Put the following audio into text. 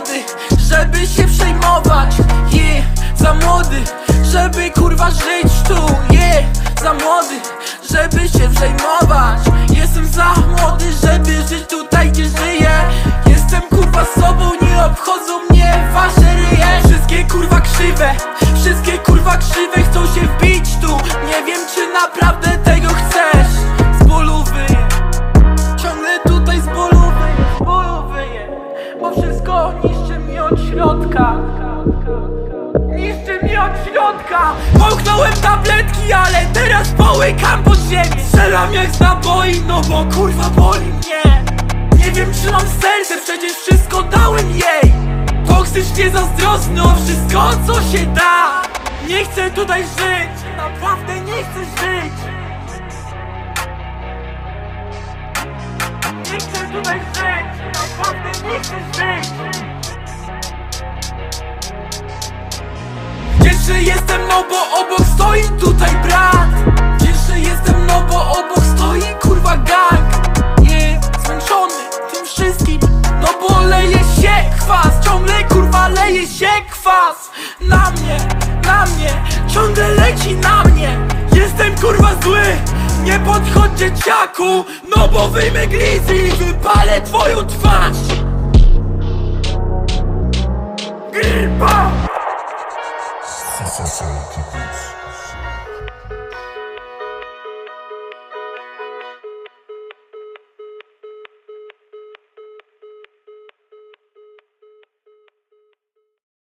młody, żeby się przejmować. Je, za młody, żeby kurwa żyć tu. Je, za młody, żeby się przejmować. Jestem za młody, żeby żyć tutaj gdzie żyję. Jestem kurwa sobą, nie obchodzą mnie wasze ryje. Wszystkie kurwa krzywe, wszystkie kurwa krzywe chcą się wbić tu. Nie wiem czy naprawdę tego chcesz środka. Niszczy mi od środka. Połknąłem tabletki, ale teraz połykam pod ziemię. Strzelam jak z naboi, no bo kurwa boli mnie. Nie wiem czy mam serce, przecież wszystko dałem jej. Toksycznie zazdrosny o wszystko co się da. Nie chcę tutaj żyć, naprawdę nie chcę żyć. Nie chcę tutaj żyć, naprawdę nie chcę żyć Wdzięczny jestem, no bo obok stoi tutaj brat. Wdzięczny jestem, no bo obok stoi kurwa gang. Nie, zmęczony tym wszystkim No bo leje się kwas. Ciągle kurwa leje się kwas. Na mnie, na mnie Ciągle leci na mnie. Jestem kurwa zły. Nie podchodź dzieciaku No bo wyjmę glizzy i wypalę twoją